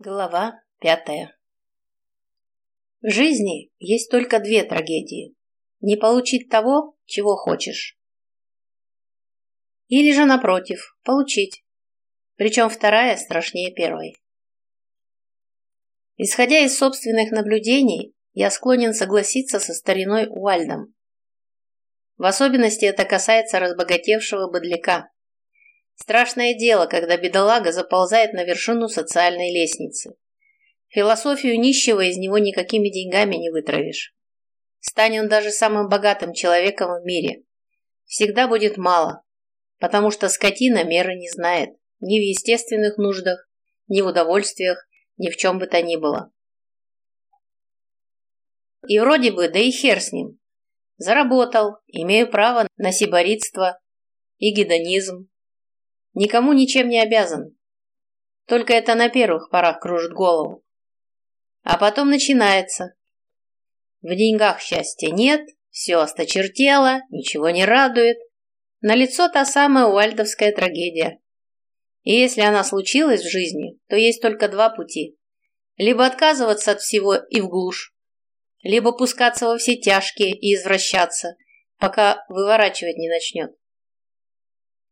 Глава пятая В жизни есть только две трагедии. Не получить того, чего хочешь. Или же, напротив, получить. Причем вторая страшнее первой. Исходя из собственных наблюдений, я склонен согласиться со стариной Уальдом. В особенности это касается разбогатевшего быдляка, Страшное дело, когда бедолага заползает на вершину социальной лестницы. Философию нищего из него никакими деньгами не вытравишь. Стань он даже самым богатым человеком в мире. Всегда будет мало, потому что скотина меры не знает ни в естественных нуждах, ни в удовольствиях, ни в чем бы то ни было. И вроде бы, да и хер с ним. Заработал, имею право на сиборитство и гедонизм, Никому ничем не обязан. Только это на первых порах кружит голову. А потом начинается. В деньгах счастья нет, все осточертело, ничего не радует. На лицо та самая уальдовская трагедия. И если она случилась в жизни, то есть только два пути. Либо отказываться от всего и в глушь, либо пускаться во все тяжкие и извращаться, пока выворачивать не начнет.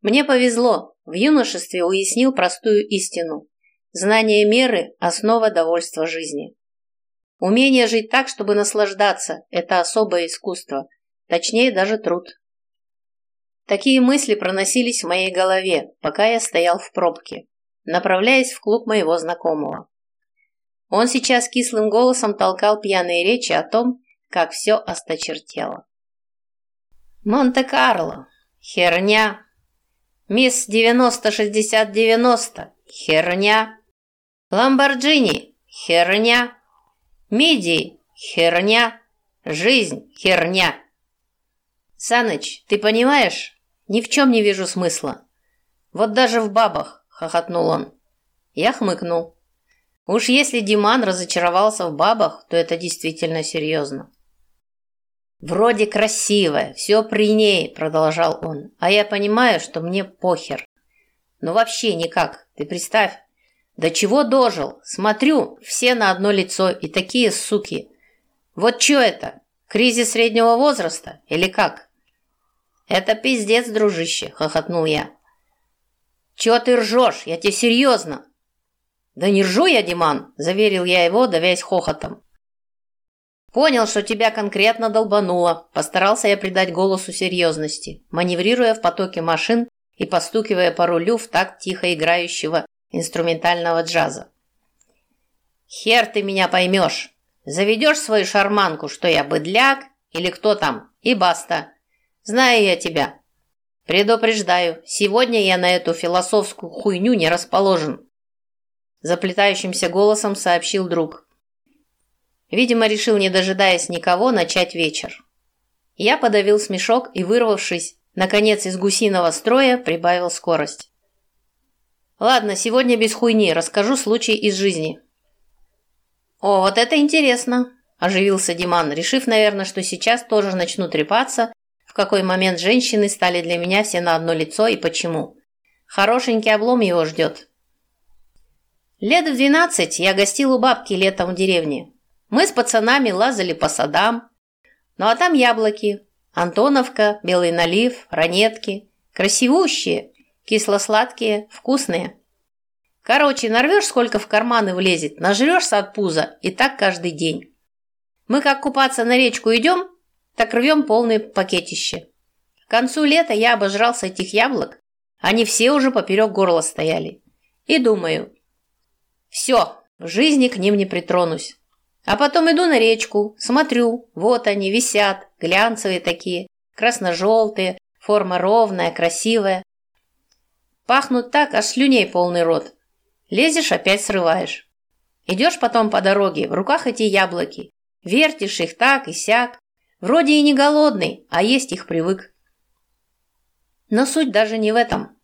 Мне повезло, в юношестве уяснил простую истину. Знание меры – основа довольства жизни. Умение жить так, чтобы наслаждаться – это особое искусство, точнее даже труд. Такие мысли проносились в моей голове, пока я стоял в пробке, направляясь в клуб моего знакомого. Он сейчас кислым голосом толкал пьяные речи о том, как все осточертело. «Монте-Карло! Херня! Мисс 90-60-90. Херня. Ламборджини. Херня. Миди. Херня. Жизнь. Херня. Саныч, ты понимаешь? Ни в чем не вижу смысла. Вот даже в бабах, хохотнул он. Я хмыкнул. Уж если Диман разочаровался в бабах, то это действительно серьезно. «Вроде красивая, все при ней», – продолжал он. «А я понимаю, что мне похер. Ну вообще никак, ты представь. До чего дожил? Смотрю, все на одно лицо и такие суки. Вот что это? Кризис среднего возраста или как?» «Это пиздец, дружище», – хохотнул я. «Чего ты ржешь? Я тебе серьезно». «Да не ржу я, Диман», – заверил я его, давясь хохотом. Понял, что тебя конкретно долбануло. Постарался я придать голосу серьезности, маневрируя в потоке машин и постукивая по рулю в такт тихо играющего инструментального джаза. Хер ты меня поймешь. Заведешь свою шарманку, что я быдляк или кто там, и баста. Знаю я тебя. Предупреждаю, сегодня я на эту философскую хуйню не расположен. Заплетающимся голосом сообщил друг. Видимо, решил, не дожидаясь никого, начать вечер. Я подавил смешок и, вырвавшись, наконец, из гусиного строя, прибавил скорость. «Ладно, сегодня без хуйни, расскажу случай из жизни». «О, вот это интересно!» – оживился Диман, решив, наверное, что сейчас тоже начну трепаться, в какой момент женщины стали для меня все на одно лицо и почему. Хорошенький облом его ждет. Лет в двенадцать я гостил у бабки летом в деревне. Мы с пацанами лазали по садам. Ну а там яблоки. Антоновка, белый налив, ранетки. Красивущие, кисло-сладкие, вкусные. Короче, нарвешь, сколько в карманы влезет, нажрешься от пуза, и так каждый день. Мы как купаться на речку идем, так рвем полные пакетище. К концу лета я обожрался этих яблок, они все уже поперек горла стояли. И думаю, все, в жизни к ним не притронусь. А потом иду на речку, смотрю, вот они висят, глянцевые такие, красно-желтые, форма ровная, красивая. Пахнут так, аж слюней полный рот. Лезешь, опять срываешь. Идешь потом по дороге, в руках эти яблоки. Вертишь их так и сяк. Вроде и не голодный, а есть их привык. Но суть даже не в этом.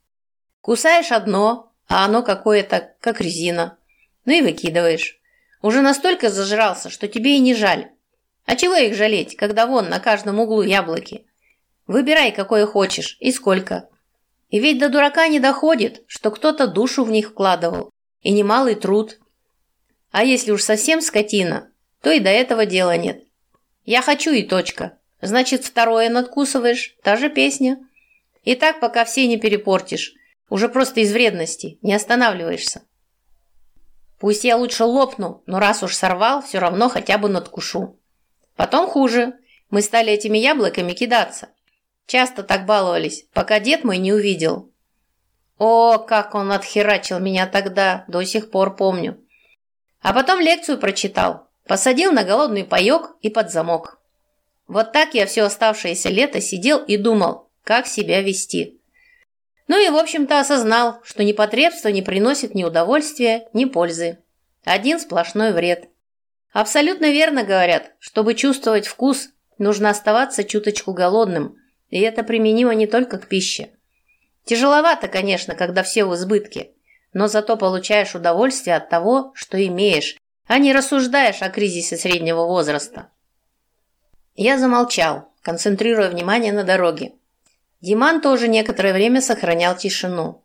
Кусаешь одно, а оно какое-то, как резина. Ну и выкидываешь. Уже настолько зажрался, что тебе и не жаль. А чего их жалеть, когда вон на каждом углу яблоки? Выбирай, какое хочешь и сколько. И ведь до дурака не доходит, что кто-то душу в них вкладывал, и немалый труд. А если уж совсем скотина, то и до этого дела нет. Я хочу и точка. Значит, второе надкусываешь, та же песня. И так, пока все не перепортишь. Уже просто из вредности, не останавливаешься. Пусть я лучше лопну, но раз уж сорвал, все равно хотя бы надкушу. Потом хуже. Мы стали этими яблоками кидаться. Часто так баловались, пока дед мой не увидел. О, как он отхерачил меня тогда, до сих пор помню. А потом лекцию прочитал, посадил на голодный паёк и под замок. Вот так я все оставшееся лето сидел и думал, как себя вести. Ну и, в общем-то, осознал, что непотребство не приносит ни удовольствия, ни пользы. Один сплошной вред. Абсолютно верно говорят, чтобы чувствовать вкус, нужно оставаться чуточку голодным, и это применимо не только к пище. Тяжеловато, конечно, когда все в избытке, но зато получаешь удовольствие от того, что имеешь, а не рассуждаешь о кризисе среднего возраста. Я замолчал, концентрируя внимание на дороге. Диман тоже некоторое время сохранял тишину.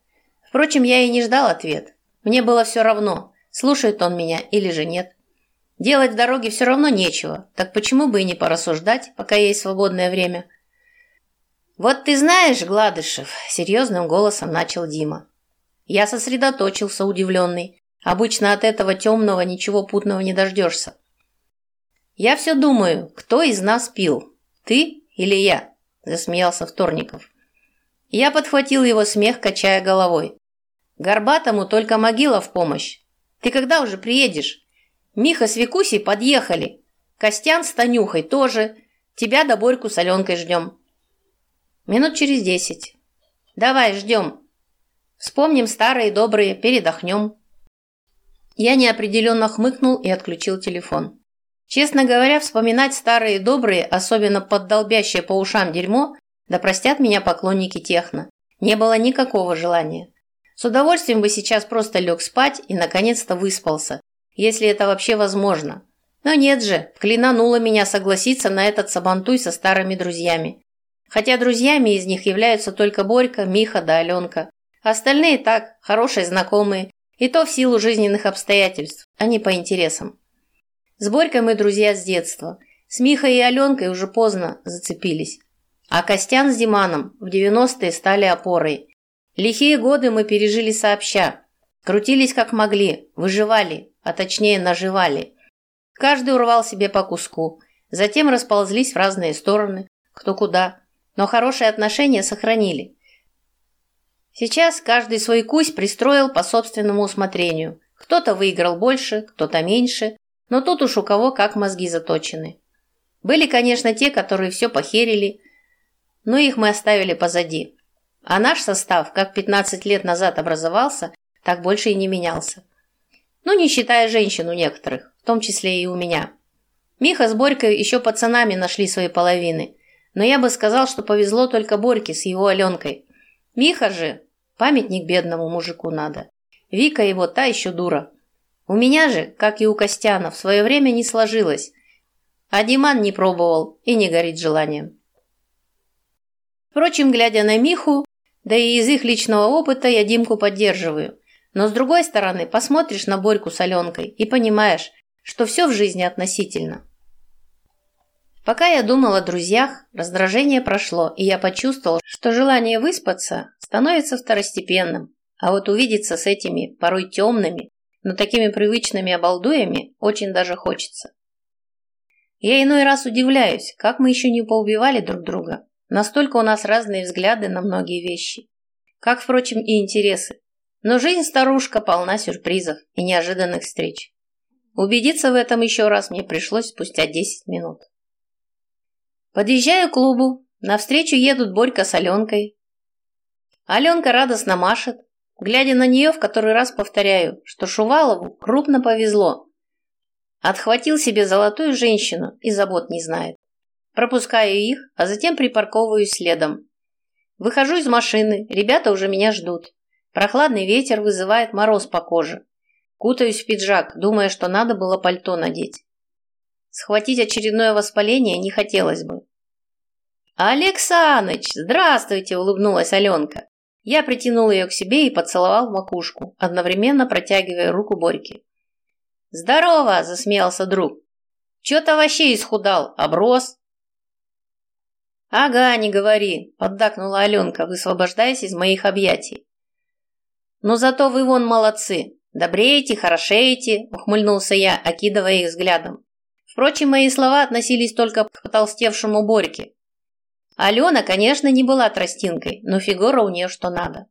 Впрочем, я и не ждал ответ. Мне было все равно, слушает он меня или же нет. Делать в дороге все равно нечего, так почему бы и не порассуждать, пока есть свободное время? «Вот ты знаешь, Гладышев», — серьезным голосом начал Дима. Я сосредоточился, удивленный. Обычно от этого темного ничего путного не дождешься. «Я все думаю, кто из нас пил, ты или я?» Засмеялся Вторников. Я подхватил его смех, качая головой. Горбатому только могила в помощь. Ты когда уже приедешь? Миха с Викусей подъехали. Костян с Танюхой тоже. Тебя до Борьку с Аленкой ждем. Минут через десять. Давай, ждем. Вспомним старые добрые, передохнем. Я неопределенно хмыкнул и отключил телефон. Честно говоря, вспоминать старые добрые, особенно поддолбящее по ушам дерьмо, да простят меня поклонники техно, не было никакого желания. С удовольствием бы сейчас просто лег спать и наконец-то выспался, если это вообще возможно. Но нет же, клинануло меня согласиться на этот сабантуй со старыми друзьями. Хотя друзьями из них являются только Борька, Миха да Аленка. Остальные так, хорошие знакомые, и то в силу жизненных обстоятельств, а не по интересам. С Борькой мы друзья с детства. С Михой и Аленкой уже поздно зацепились. А Костян с Диманом в 90-е стали опорой. Лихие годы мы пережили сообща. Крутились как могли, выживали, а точнее наживали. Каждый урвал себе по куску. Затем расползлись в разные стороны, кто куда. Но хорошие отношения сохранили. Сейчас каждый свой кусь пристроил по собственному усмотрению. Кто-то выиграл больше, кто-то меньше, но тут уж у кого как мозги заточены. Были, конечно, те, которые все похерили, но их мы оставили позади. А наш состав, как 15 лет назад образовался, так больше и не менялся. Ну, не считая женщин у некоторых, в том числе и у меня. Миха с Борькой еще пацанами нашли свои половины, но я бы сказал, что повезло только Борьке с его Аленкой. Миха же, памятник бедному мужику надо. Вика его та еще дура. У меня же, как и у Костяна, в свое время не сложилось. А Диман не пробовал и не горит желанием. Впрочем, глядя на Миху, да и из их личного опыта я Димку поддерживаю. Но с другой стороны, посмотришь на Борьку с Аленкой и понимаешь, что все в жизни относительно. Пока я думал о друзьях, раздражение прошло, и я почувствовал, что желание выспаться становится второстепенным, а вот увидеться с этими, порой темными, но такими привычными обалдуями очень даже хочется. Я иной раз удивляюсь, как мы еще не поубивали друг друга. Настолько у нас разные взгляды на многие вещи. Как, впрочем, и интересы. Но жизнь старушка полна сюрпризов и неожиданных встреч. Убедиться в этом еще раз мне пришлось спустя 10 минут. Подъезжаю к клубу. Навстречу едут Борька с Аленкой. Аленка радостно машет, Глядя на нее, в который раз повторяю, что Шувалову крупно повезло. Отхватил себе золотую женщину и забот не знает. Пропускаю их, а затем припарковываюсь следом. Выхожу из машины, ребята уже меня ждут. Прохладный ветер вызывает мороз по коже. Кутаюсь в пиджак, думая, что надо было пальто надеть. Схватить очередное воспаление не хотелось бы. «Алексаныч, здравствуйте!» – улыбнулась Аленка. Я притянул ее к себе и поцеловал в макушку, одновременно протягивая руку Борьке. «Здорово!» – засмеялся друг. «Чё-то вообще исхудал, оброс». «Ага, не говори», – поддакнула Аленка, высвобождаясь из моих объятий. «Но зато вы вон молодцы, добреете, хорошеете», – ухмыльнулся я, окидывая их взглядом. Впрочем, мои слова относились только к потолстевшему Борьке. Алена, конечно, не была тростинкой, но фигура у нее что надо.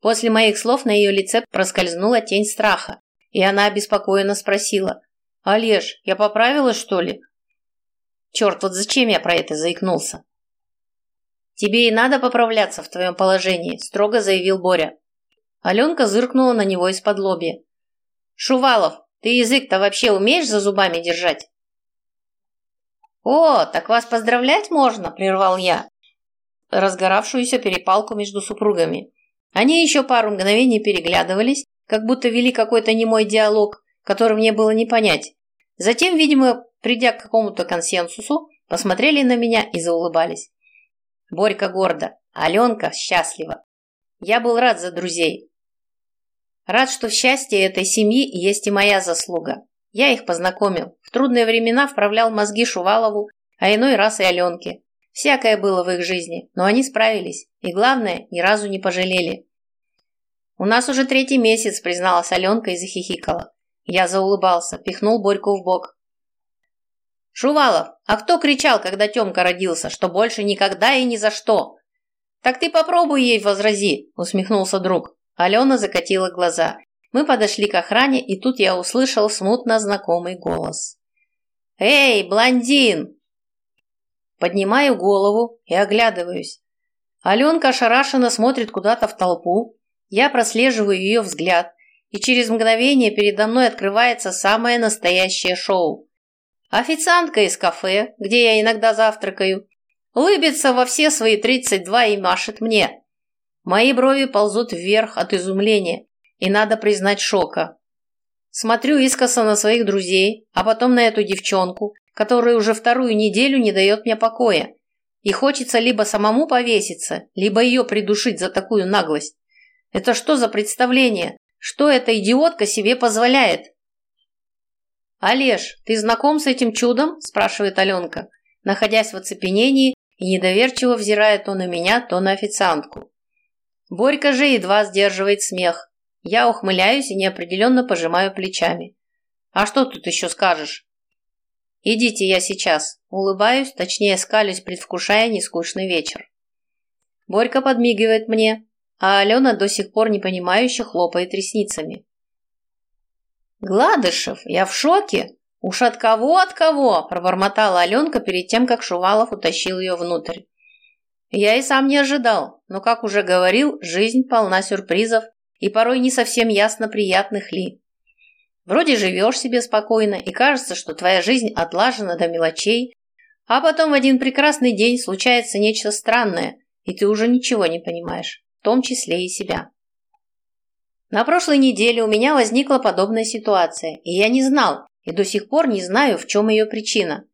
После моих слов на ее лице проскользнула тень страха, и она обеспокоенно спросила. «Олеж, я поправилась, что ли?» «Черт, вот зачем я про это заикнулся?» «Тебе и надо поправляться в твоем положении», – строго заявил Боря. Аленка зыркнула на него из-под лобья. «Шувалов, ты язык-то вообще умеешь за зубами держать?» «О, так вас поздравлять можно!» – прервал я разгоравшуюся перепалку между супругами. Они еще пару мгновений переглядывались, как будто вели какой-то немой диалог, который мне было не понять. Затем, видимо, придя к какому-то консенсусу, посмотрели на меня и заулыбались. Борька гордо, Аленка счастлива. Я был рад за друзей. Рад, что в счастье этой семьи есть и моя заслуга. Я их познакомил. В трудные времена вправлял мозги Шувалову, а иной раз и Аленке. Всякое было в их жизни, но они справились. И главное, ни разу не пожалели. «У нас уже третий месяц», – призналась Аленка и захихикала. Я заулыбался, пихнул Борьку в бок. «Шувалов, а кто кричал, когда Тёмка родился, что больше никогда и ни за что?» «Так ты попробуй ей возрази», – усмехнулся друг. Алена закатила глаза. Мы подошли к охране, и тут я услышал смутно знакомый голос. «Эй, блондин!» Поднимаю голову и оглядываюсь. Аленка ошарашенно смотрит куда-то в толпу. Я прослеживаю ее взгляд, и через мгновение передо мной открывается самое настоящее шоу. Официантка из кафе, где я иногда завтракаю, улыбится во все свои 32 и машет мне. Мои брови ползут вверх от изумления и, надо признать, шока. Смотрю искоса на своих друзей, а потом на эту девчонку, которая уже вторую неделю не дает мне покоя. И хочется либо самому повеситься, либо ее придушить за такую наглость. Это что за представление? Что эта идиотка себе позволяет? «Олеж, ты знаком с этим чудом?» – спрашивает Аленка, находясь в оцепенении и недоверчиво взирая то на меня, то на официантку. Борька же едва сдерживает смех. Я ухмыляюсь и неопределенно пожимаю плечами. А что тут еще скажешь? Идите, я сейчас. Улыбаюсь, точнее скалюсь, предвкушая нескучный вечер. Борька подмигивает мне, а Алена до сих пор непонимающе хлопает ресницами. «Гладышев, я в шоке! Уж от кого, от кого?» – пробормотала Аленка перед тем, как Шувалов утащил ее внутрь. Я и сам не ожидал, но, как уже говорил, жизнь полна сюрпризов и порой не совсем ясно приятных ли. Вроде живешь себе спокойно, и кажется, что твоя жизнь отлажена до мелочей, а потом в один прекрасный день случается нечто странное, и ты уже ничего не понимаешь, в том числе и себя. На прошлой неделе у меня возникла подобная ситуация, и я не знал, и до сих пор не знаю, в чем ее причина.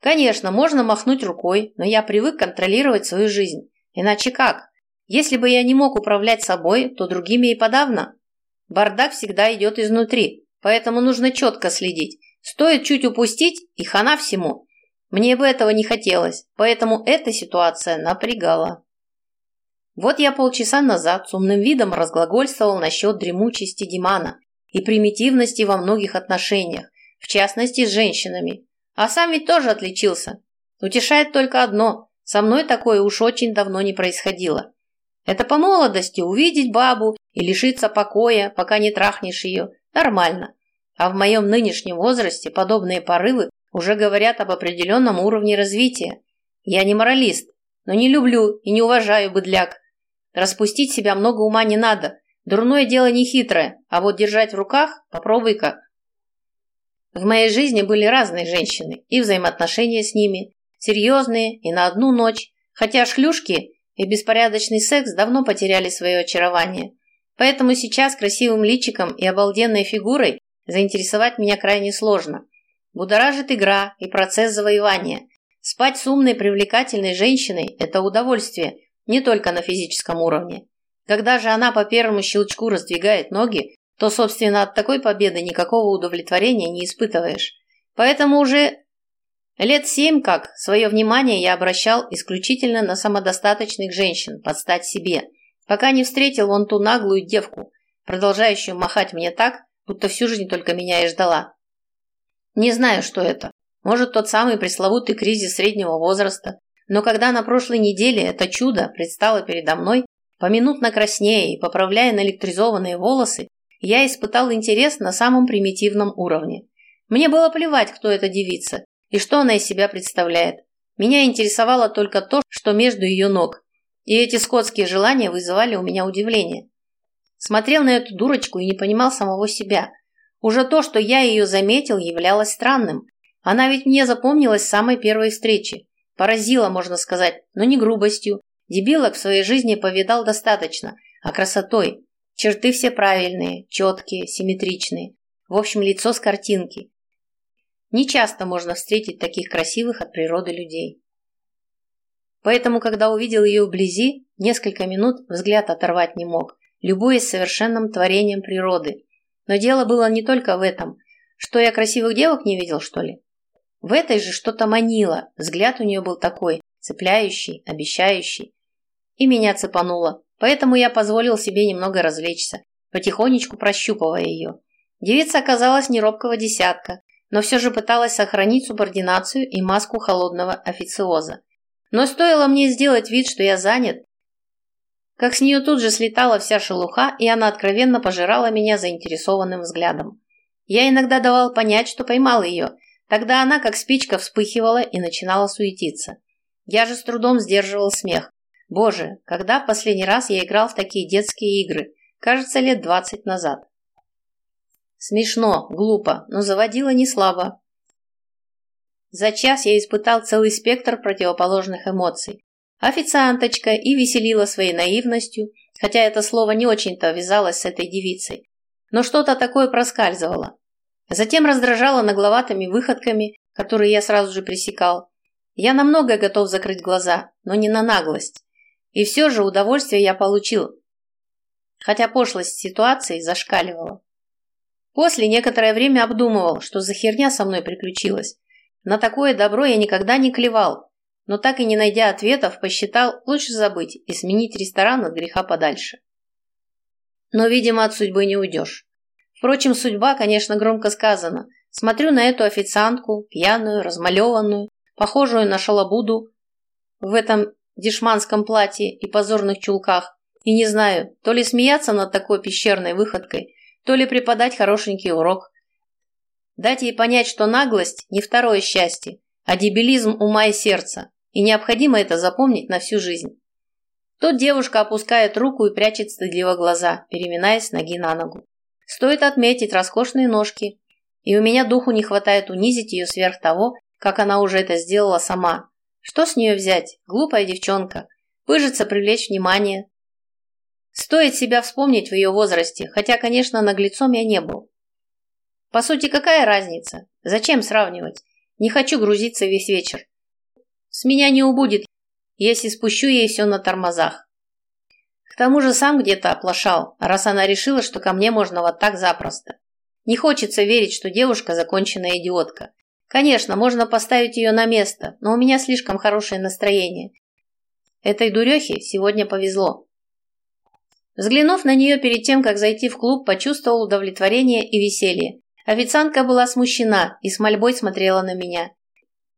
Конечно, можно махнуть рукой, но я привык контролировать свою жизнь. Иначе как? Если бы я не мог управлять собой, то другими и подавно. Бардак всегда идет изнутри, поэтому нужно четко следить. Стоит чуть упустить, и хана всему. Мне бы этого не хотелось, поэтому эта ситуация напрягала. Вот я полчаса назад с умным видом разглагольствовал насчет дремучести Димана и примитивности во многих отношениях, в частности с женщинами, а сам ведь тоже отличился. Утешает только одно. Со мной такое уж очень давно не происходило. Это по молодости увидеть бабу и лишиться покоя, пока не трахнешь ее. Нормально. А в моем нынешнем возрасте подобные порывы уже говорят об определенном уровне развития. Я не моралист, но не люблю и не уважаю быдляк. Распустить себя много ума не надо. Дурное дело не хитрое, а вот держать в руках попробуй-ка. В моей жизни были разные женщины, и взаимоотношения с ними, серьезные и на одну ночь, хотя шлюшки и беспорядочный секс давно потеряли свое очарование. Поэтому сейчас красивым личиком и обалденной фигурой заинтересовать меня крайне сложно. Будоражит игра и процесс завоевания. Спать с умной привлекательной женщиной – это удовольствие, не только на физическом уровне. Когда же она по первому щелчку раздвигает ноги, то, собственно, от такой победы никакого удовлетворения не испытываешь. Поэтому уже лет семь как свое внимание я обращал исключительно на самодостаточных женщин, под стать себе, пока не встретил вон ту наглую девку, продолжающую махать мне так, будто всю жизнь только меня и ждала. Не знаю, что это. Может, тот самый пресловутый кризис среднего возраста, но когда на прошлой неделе это чудо предстало передо мной, поминутно краснея и поправляя наэлектризованные волосы, я испытал интерес на самом примитивном уровне. Мне было плевать, кто эта девица и что она из себя представляет. Меня интересовало только то, что между ее ног, и эти скотские желания вызывали у меня удивление. Смотрел на эту дурочку и не понимал самого себя. Уже то, что я ее заметил, являлось странным. Она ведь мне запомнилась с самой первой встречи. Поразила, можно сказать, но не грубостью. Дебилок в своей жизни повидал достаточно, а красотой. Черты все правильные, четкие, симметричные. В общем, лицо с картинки. Не часто можно встретить таких красивых от природы людей. Поэтому, когда увидел ее вблизи, несколько минут взгляд оторвать не мог, любуясь совершенным творением природы. Но дело было не только в этом. Что я красивых девок не видел, что ли? В этой же что-то манило, взгляд у нее был такой, цепляющий, обещающий. И меня цепануло, поэтому я позволил себе немного развлечься, потихонечку прощупывая ее. Девица оказалась не робкого десятка, но все же пыталась сохранить субординацию и маску холодного официоза. Но стоило мне сделать вид, что я занят, как с нее тут же слетала вся шелуха, и она откровенно пожирала меня заинтересованным взглядом. Я иногда давал понять, что поймал ее – Тогда она, как спичка, вспыхивала и начинала суетиться. Я же с трудом сдерживал смех. Боже, когда в последний раз я играл в такие детские игры? Кажется, лет двадцать назад. Смешно, глупо, но заводило не слабо. За час я испытал целый спектр противоположных эмоций. Официанточка и веселила своей наивностью, хотя это слово не очень-то вязалось с этой девицей. Но что-то такое проскальзывало. Затем раздражала нагловатыми выходками, которые я сразу же пресекал. Я на многое готов закрыть глаза, но не на наглость. И все же удовольствие я получил, хотя пошлость ситуации зашкаливала. После некоторое время обдумывал, что за херня со мной приключилась. На такое добро я никогда не клевал, но так и не найдя ответов, посчитал лучше забыть и сменить ресторан от греха подальше. Но, видимо, от судьбы не уйдешь. Впрочем, судьба, конечно, громко сказана. Смотрю на эту официантку, пьяную, размалеванную, похожую на шалобуду в этом дешманском платье и позорных чулках, и не знаю, то ли смеяться над такой пещерной выходкой, то ли преподать хорошенький урок. Дать ей понять, что наглость – не второе счастье, а дебилизм ума и сердца, и необходимо это запомнить на всю жизнь. Тут девушка опускает руку и прячет стыдливо глаза, переминаясь ноги на ногу. Стоит отметить роскошные ножки, и у меня духу не хватает унизить ее сверх того, как она уже это сделала сама. Что с нее взять? Глупая девчонка. Пыжится привлечь внимание. Стоит себя вспомнить в ее возрасте, хотя, конечно, наглецом я не был. По сути, какая разница? Зачем сравнивать? Не хочу грузиться весь вечер. С меня не убудет, если спущу ей все на тормозах. К тому же сам где-то оплошал, раз она решила, что ко мне можно вот так запросто. Не хочется верить, что девушка законченная идиотка. Конечно, можно поставить ее на место, но у меня слишком хорошее настроение. Этой дурехе сегодня повезло. Взглянув на нее перед тем, как зайти в клуб, почувствовал удовлетворение и веселье. Официантка была смущена и с мольбой смотрела на меня.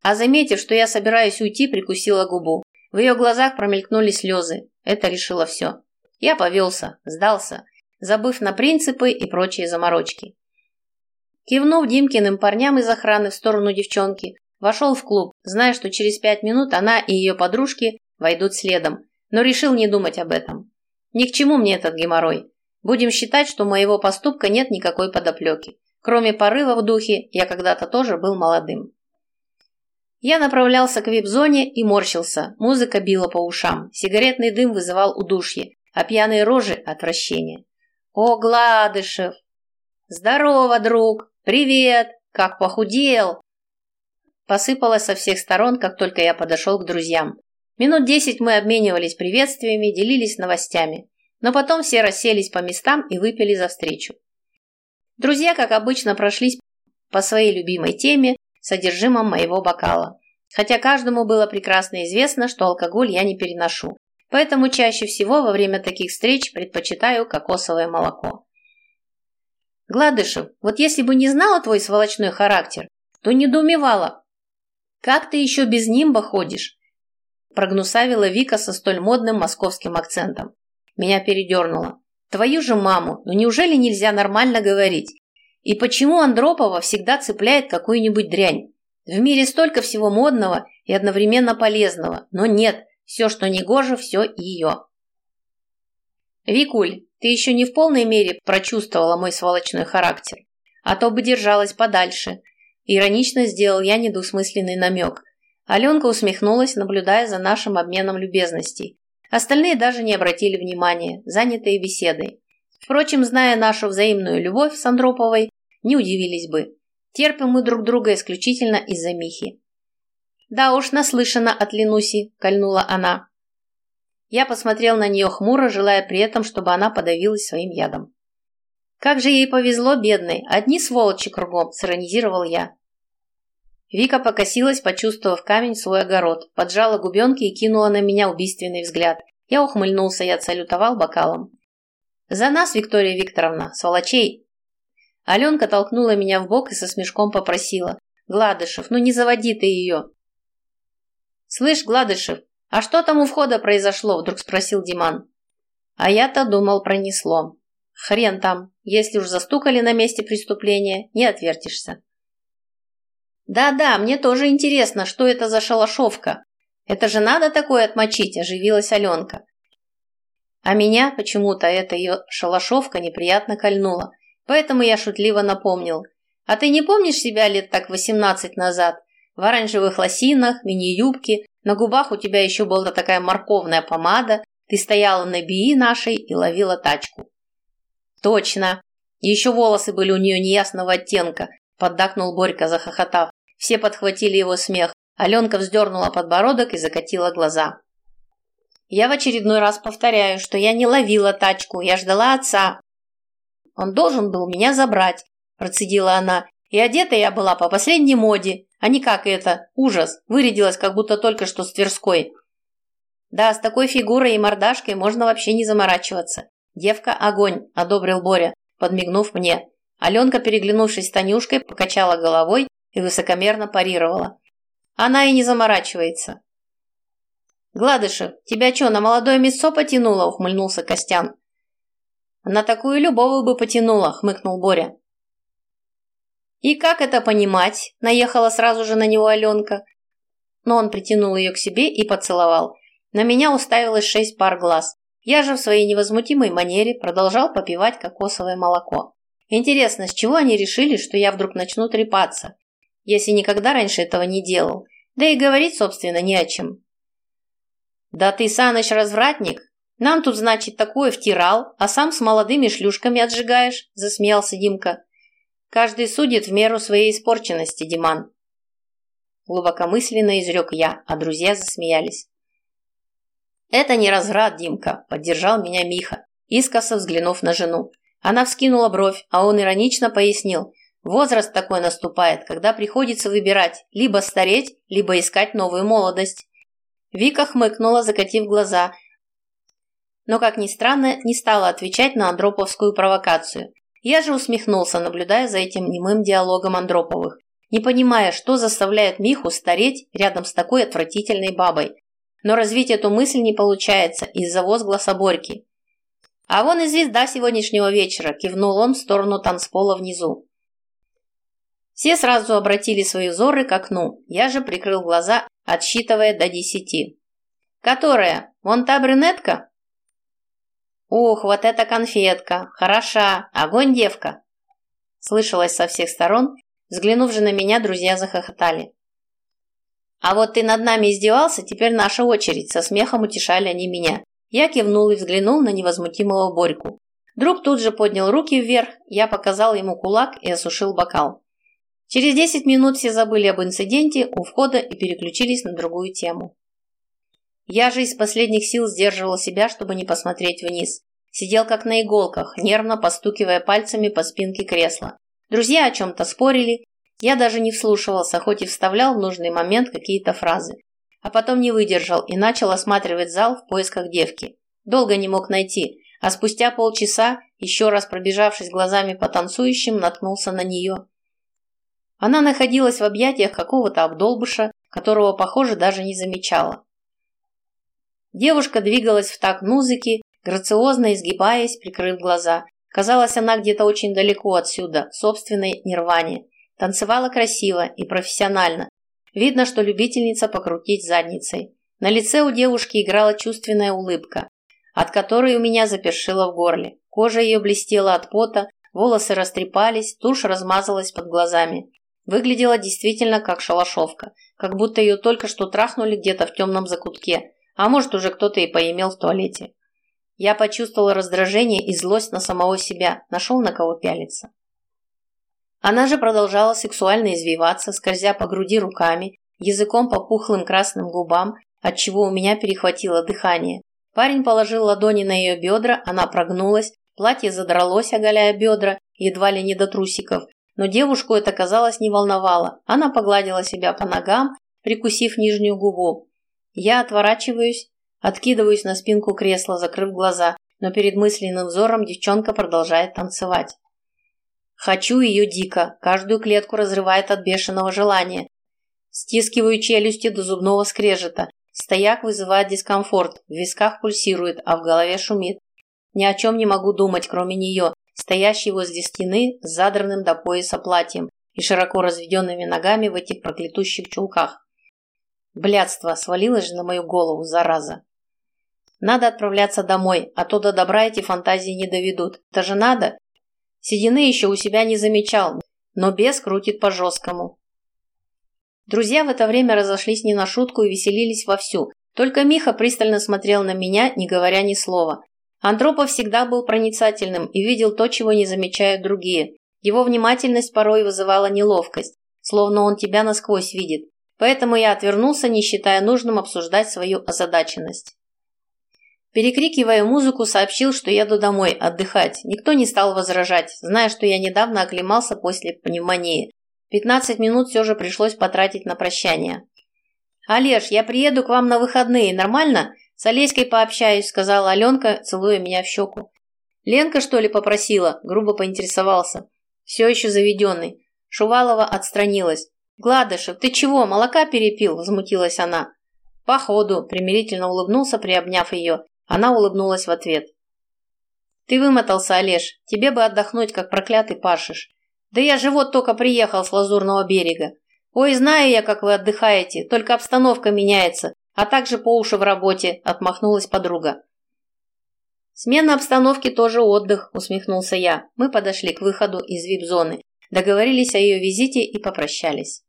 А заметив, что я собираюсь уйти, прикусила губу. В ее глазах промелькнули слезы. Это решило все. Я повелся, сдался, забыв на принципы и прочие заморочки. Кивнув Димкиным парням из охраны в сторону девчонки, вошел в клуб, зная, что через пять минут она и ее подружки войдут следом, но решил не думать об этом. Ни к чему мне этот геморрой. Будем считать, что у моего поступка нет никакой подоплеки. Кроме порыва в духе, я когда-то тоже был молодым. Я направлялся к вип-зоне и морщился. Музыка била по ушам. Сигаретный дым вызывал удушье а пьяные рожи – отвращение. «О, Гладышев! Здорово, друг! Привет! Как похудел!» Посыпалось со всех сторон, как только я подошел к друзьям. Минут десять мы обменивались приветствиями, делились новостями. Но потом все расселись по местам и выпили за встречу. Друзья, как обычно, прошлись по своей любимой теме, содержимом моего бокала. Хотя каждому было прекрасно известно, что алкоголь я не переношу. Поэтому чаще всего во время таких встреч предпочитаю кокосовое молоко. Гладышев, вот если бы не знала твой сволочной характер, то недоумевала. Как ты еще без нимба ходишь? Прогнусавила Вика со столь модным московским акцентом. Меня передернуло. Твою же маму, ну неужели нельзя нормально говорить? И почему Андропова всегда цепляет какую-нибудь дрянь? В мире столько всего модного и одновременно полезного, но нет, все, что не гоже, все ее. Викуль, ты еще не в полной мере прочувствовала мой сволочной характер, а то бы держалась подальше. Иронично сделал я недвусмысленный намек. Аленка усмехнулась, наблюдая за нашим обменом любезностей. Остальные даже не обратили внимания, занятые беседой. Впрочем, зная нашу взаимную любовь с Андроповой, не удивились бы. Терпим мы друг друга исключительно из-за Михи. «Да уж, наслышана от Ленуси», – кольнула она. Я посмотрел на нее хмуро, желая при этом, чтобы она подавилась своим ядом. «Как же ей повезло, бедной! Одни сволочи кругом!» – сиронизировал я. Вика покосилась, почувствовав камень в свой огород, поджала губенки и кинула на меня убийственный взгляд. Я ухмыльнулся и отсалютовал бокалом. «За нас, Виктория Викторовна, сволочей!» Аленка толкнула меня в бок и со смешком попросила. «Гладышев, ну не заводи ты ее!» «Слышь, Гладышев, а что там у входа произошло?» Вдруг спросил Диман. А я-то думал, пронесло. Хрен там, если уж застукали на месте преступления, не отвертишься. «Да-да, мне тоже интересно, что это за шалашовка. Это же надо такое отмочить», – оживилась Аленка. А меня почему-то эта ее шалашовка неприятно кольнула, поэтому я шутливо напомнил. «А ты не помнишь себя лет так восемнадцать назад? В оранжевых лосинах, мини-юбке, на губах у тебя еще была такая морковная помада, ты стояла на бии нашей и ловила тачку». «Точно! Еще волосы были у нее неясного оттенка», – поддакнул Борька, захохотав. Все подхватили его смех. Аленка вздернула подбородок и закатила глаза. Я в очередной раз повторяю, что я не ловила тачку, я ждала отца. Он должен был меня забрать, процедила она. И одета я была по последней моде, а не как это, ужас, вырядилась как будто только что с Тверской. Да, с такой фигурой и мордашкой можно вообще не заморачиваться. Девка огонь, одобрил Боря, подмигнув мне. Аленка, переглянувшись с Танюшкой, покачала головой и высокомерно парировала. Она и не заморачивается. «Гладышев, тебя что, на молодое мясо потянуло?» – ухмыльнулся Костян. «На такую любого бы потянуло», – хмыкнул Боря. «И как это понимать?» – наехала сразу же на него Аленка. Но он притянул ее к себе и поцеловал. На меня уставилось шесть пар глаз. Я же в своей невозмутимой манере продолжал попивать кокосовое молоко. Интересно, с чего они решили, что я вдруг начну трепаться? Если никогда раньше этого не делал. Да и говорить, собственно, не о чем. «Да ты, Саныч, развратник! Нам тут, значит, такое втирал, а сам с молодыми шлюшками отжигаешь», – засмеялся Димка. «Каждый судит в меру своей испорченности, Диман». Глубокомысленно изрек я, а друзья засмеялись. «Это не разврат, Димка», – поддержал меня Миха, искоса взглянув на жену. Она вскинула бровь, а он иронично пояснил. «Возраст такой наступает, когда приходится выбирать либо стареть, либо искать новую молодость». Вика хмыкнула, закатив глаза, но, как ни странно, не стала отвечать на андроповскую провокацию. Я же усмехнулся, наблюдая за этим немым диалогом Андроповых, не понимая, что заставляет Миху стареть рядом с такой отвратительной бабой. Но развить эту мысль не получается из-за возгласа Борьки. «А вон и звезда сегодняшнего вечера», – кивнул он в сторону танцпола внизу. Все сразу обратили свои взоры к окну. Я же прикрыл глаза, отсчитывая до десяти. «Которая? Вон та брюнетка?» «Ух, вот эта конфетка! Хороша! Огонь, девка!» Слышалось со всех сторон. Взглянув же на меня, друзья захохотали. «А вот ты над нами издевался, теперь наша очередь!» Со смехом утешали они меня. Я кивнул и взглянул на невозмутимого Борьку. Друг тут же поднял руки вверх, я показал ему кулак и осушил бокал. Через 10 минут все забыли об инциденте у входа и переключились на другую тему. Я же из последних сил сдерживал себя, чтобы не посмотреть вниз. сидел как на иголках, нервно постукивая пальцами по спинке кресла. Друзья о чем-то спорили, я даже не вслушивался, хоть и вставлял в нужный момент какие-то фразы. А потом не выдержал и начал осматривать зал в поисках девки. Долго не мог найти, а спустя полчаса, еще раз пробежавшись глазами по танцующим, наткнулся на нее. Она находилась в объятиях какого-то обдолбыша, которого, похоже, даже не замечала. Девушка двигалась в такт музыки, грациозно изгибаясь, прикрыв глаза. Казалось, она где-то очень далеко отсюда, собственной нирване. Танцевала красиво и профессионально. Видно, что любительница покрутить задницей. На лице у девушки играла чувственная улыбка, от которой у меня запершило в горле. Кожа ее блестела от пота, волосы растрепались, тушь размазалась под глазами. Выглядела действительно как шалашовка, как будто ее только что трахнули где-то в темном закутке, а может уже кто-то и поимел в туалете. Я почувствовал раздражение и злость на самого себя, нашел на кого пялиться. Она же продолжала сексуально извиваться, скользя по груди руками, языком по пухлым красным губам, отчего у меня перехватило дыхание. Парень положил ладони на ее бедра, она прогнулась, платье задралось, оголяя бедра, едва ли не до трусиков, но девушку это, казалось, не волновало. Она погладила себя по ногам, прикусив нижнюю губу. Я отворачиваюсь, откидываюсь на спинку кресла, закрыв глаза, но перед мысленным взором девчонка продолжает танцевать. Хочу ее дико, каждую клетку разрывает от бешеного желания. Стискиваю челюсти до зубного скрежета. Стояк вызывает дискомфорт, в висках пульсирует, а в голове шумит. Ни о чем не могу думать, кроме нее, стоящей возле стены с задранным до пояса платьем и широко разведенными ногами в этих проклятущих чулках. Блядство свалилось же на мою голову, зараза. Надо отправляться домой, а то до добра эти фантазии не доведут. Это же надо. Седины еще у себя не замечал, но бес крутит по-жесткому. Друзья в это время разошлись не на шутку и веселились вовсю. Только Миха пристально смотрел на меня, не говоря ни слова. Андропов всегда был проницательным и видел то, чего не замечают другие. Его внимательность порой вызывала неловкость, словно он тебя насквозь видит. Поэтому я отвернулся, не считая нужным обсуждать свою озадаченность. Перекрикивая музыку, сообщил, что еду домой отдыхать. Никто не стал возражать, зная, что я недавно оклемался после пневмонии. Пятнадцать минут все же пришлось потратить на прощание. «Олеж, я приеду к вам на выходные, нормально? С Олеськой пообщаюсь», — сказала Аленка, целуя меня в щеку. «Ленка, что ли, попросила?» — грубо поинтересовался. Все еще заведенный. Шувалова отстранилась. «Гладышев, ты чего, молока перепил?» – возмутилась она. «Походу», – примирительно улыбнулся, приобняв ее. Она улыбнулась в ответ. «Ты вымотался, Олеж. Тебе бы отдохнуть, как проклятый пашешь. Да я же только приехал с Лазурного берега. Ой, знаю я, как вы отдыхаете, только обстановка меняется, а также по уши в работе», – отмахнулась подруга. «Смена обстановки тоже отдых», – усмехнулся я. Мы подошли к выходу из вип-зоны, договорились о ее визите и попрощались.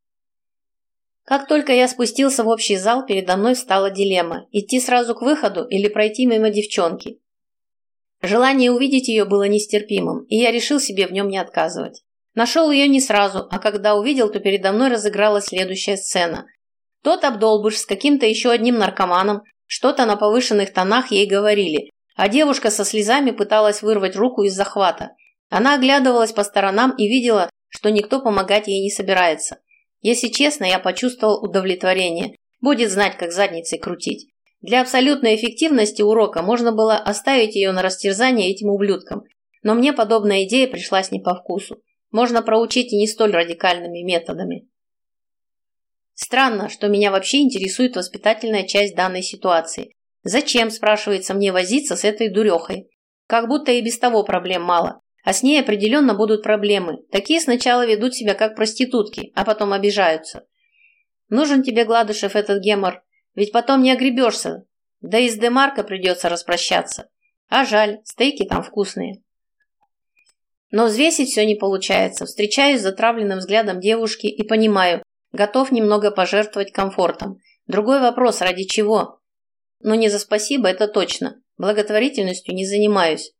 Как только я спустился в общий зал, передо мной встала дилемма – идти сразу к выходу или пройти мимо девчонки. Желание увидеть ее было нестерпимым, и я решил себе в нем не отказывать. Нашел ее не сразу, а когда увидел, то передо мной разыгралась следующая сцена. Тот обдолбыш с каким-то еще одним наркоманом, что-то на повышенных тонах ей говорили, а девушка со слезами пыталась вырвать руку из захвата. Она оглядывалась по сторонам и видела, что никто помогать ей не собирается – если честно, я почувствовал удовлетворение. Будет знать, как задницей крутить. Для абсолютной эффективности урока можно было оставить ее на растерзание этим ублюдкам. Но мне подобная идея пришлась не по вкусу. Можно проучить и не столь радикальными методами. Странно, что меня вообще интересует воспитательная часть данной ситуации. Зачем, спрашивается, мне возиться с этой дурехой? Как будто и без того проблем мало. А с ней определенно будут проблемы. Такие сначала ведут себя как проститутки, а потом обижаются. Нужен тебе, Гладышев, этот гемор, ведь потом не огребешься. Да и с Демарко придется распрощаться. А жаль, стейки там вкусные. Но взвесить все не получается. Встречаюсь с затравленным взглядом девушки и понимаю, готов немного пожертвовать комфортом. Другой вопрос, ради чего? Но не за спасибо, это точно. Благотворительностью не занимаюсь.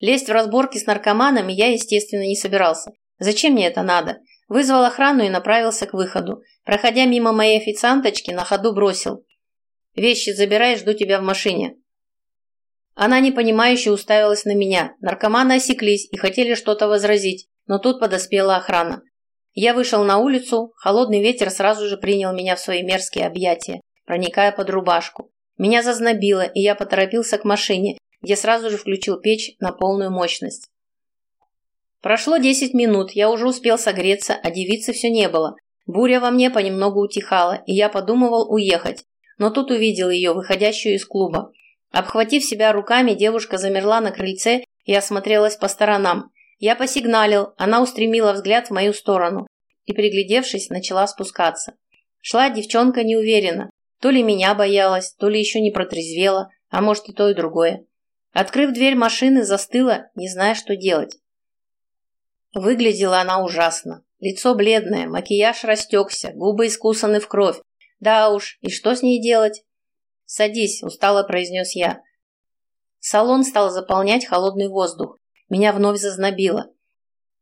Лезть в разборки с наркоманами я, естественно, не собирался. Зачем мне это надо? Вызвал охрану и направился к выходу. Проходя мимо моей официанточки, на ходу бросил. «Вещи забирай, жду тебя в машине». Она непонимающе уставилась на меня. Наркоманы осеклись и хотели что-то возразить, но тут подоспела охрана. Я вышел на улицу, холодный ветер сразу же принял меня в свои мерзкие объятия, проникая под рубашку. Меня зазнобило, и я поторопился к машине, где сразу же включил печь на полную мощность. Прошло десять минут, я уже успел согреться, а девицы все не было. Буря во мне понемногу утихала, и я подумывал уехать, но тут увидел ее, выходящую из клуба. Обхватив себя руками, девушка замерла на крыльце и осмотрелась по сторонам. Я посигналил, она устремила взгляд в мою сторону и, приглядевшись, начала спускаться. Шла девчонка неуверенно, то ли меня боялась, то ли еще не протрезвела, а может и то и другое. Открыв дверь машины, застыла, не зная, что делать. Выглядела она ужасно. Лицо бледное, макияж растекся, губы искусаны в кровь. Да уж, и что с ней делать? «Садись», – устало произнес я. Салон стал заполнять холодный воздух. Меня вновь зазнобило.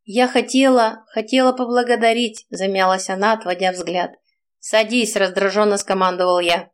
«Я хотела, хотела поблагодарить», – замялась она, отводя взгляд. «Садись», – раздраженно скомандовал я.